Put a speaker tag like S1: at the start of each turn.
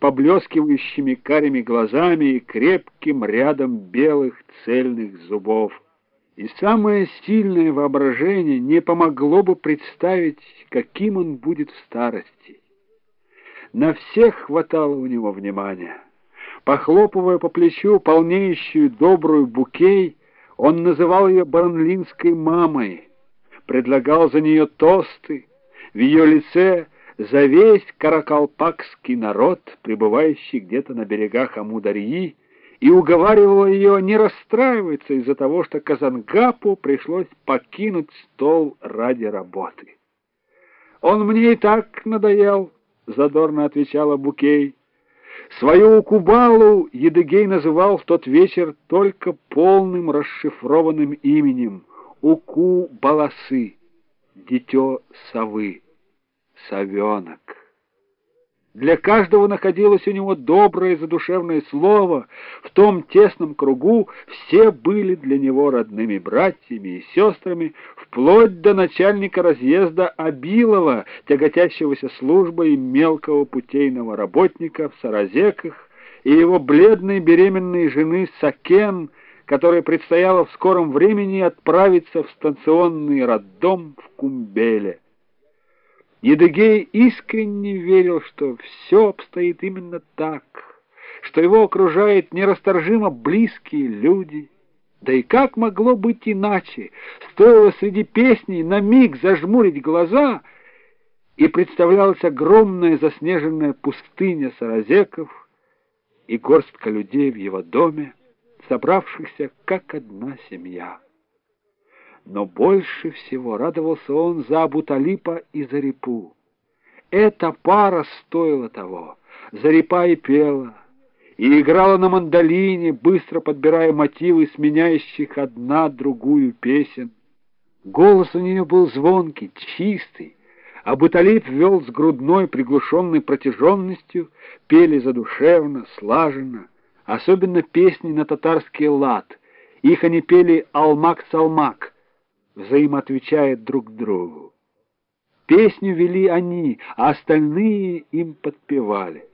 S1: поблескивающими карими глазами и крепким рядом белых цельных зубов. И самое сильное воображение не помогло бы представить, каким он будет в старости. На всех хватало у него внимания. Похлопывая по плечу полнеющую добрую букей, он называл ее баранлинской мамой, предлагал за нее тосты, в ее лице за весь каракалпакский народ, пребывающий где-то на берегах Амударьи, и уговаривал ее не расстраиваться из-за того, что Казангапу пришлось покинуть стол ради работы. «Он мне и так надоел», — задорно отвечала Букей. Свою Укубалу Едыгей называл в тот вечер только полным расшифрованным именем Уку-Баласы, дитё совы, совенок. Для каждого находилось у него доброе задушевное слово. В том тесном кругу все были для него родными братьями и сестрами, вплоть до начальника разъезда Абилова, тяготящегося службой мелкого путейного работника в Саразеках, и его бледной беременной жены Сакен, которой предстояло в скором времени отправиться в станционный роддом в Кумбеле. Едыгей искренне верил, что все обстоит именно так, что его окружают нерасторжимо близкие люди. Да и как могло быть иначе? Стоило среди песней на миг зажмурить глаза, и представлялась огромная заснеженная пустыня саразеков и горстка людей в его доме, собравшихся как одна семья. Но больше всего радовался он за Абуталипа и Зарипу. Эта пара стоила того. Зарипа и пела, и играла на мандолине, быстро подбирая мотивы сменяющих одна другую песен. Голос у нее был звонкий, чистый, а Буталип вел с грудной приглушенной протяженностью, пели задушевно, слаженно, особенно песни на татарский лад. Их они пели «Алмак-салмак», взаимоотвечая друг другу. Песню вели они, а остальные им подпевали.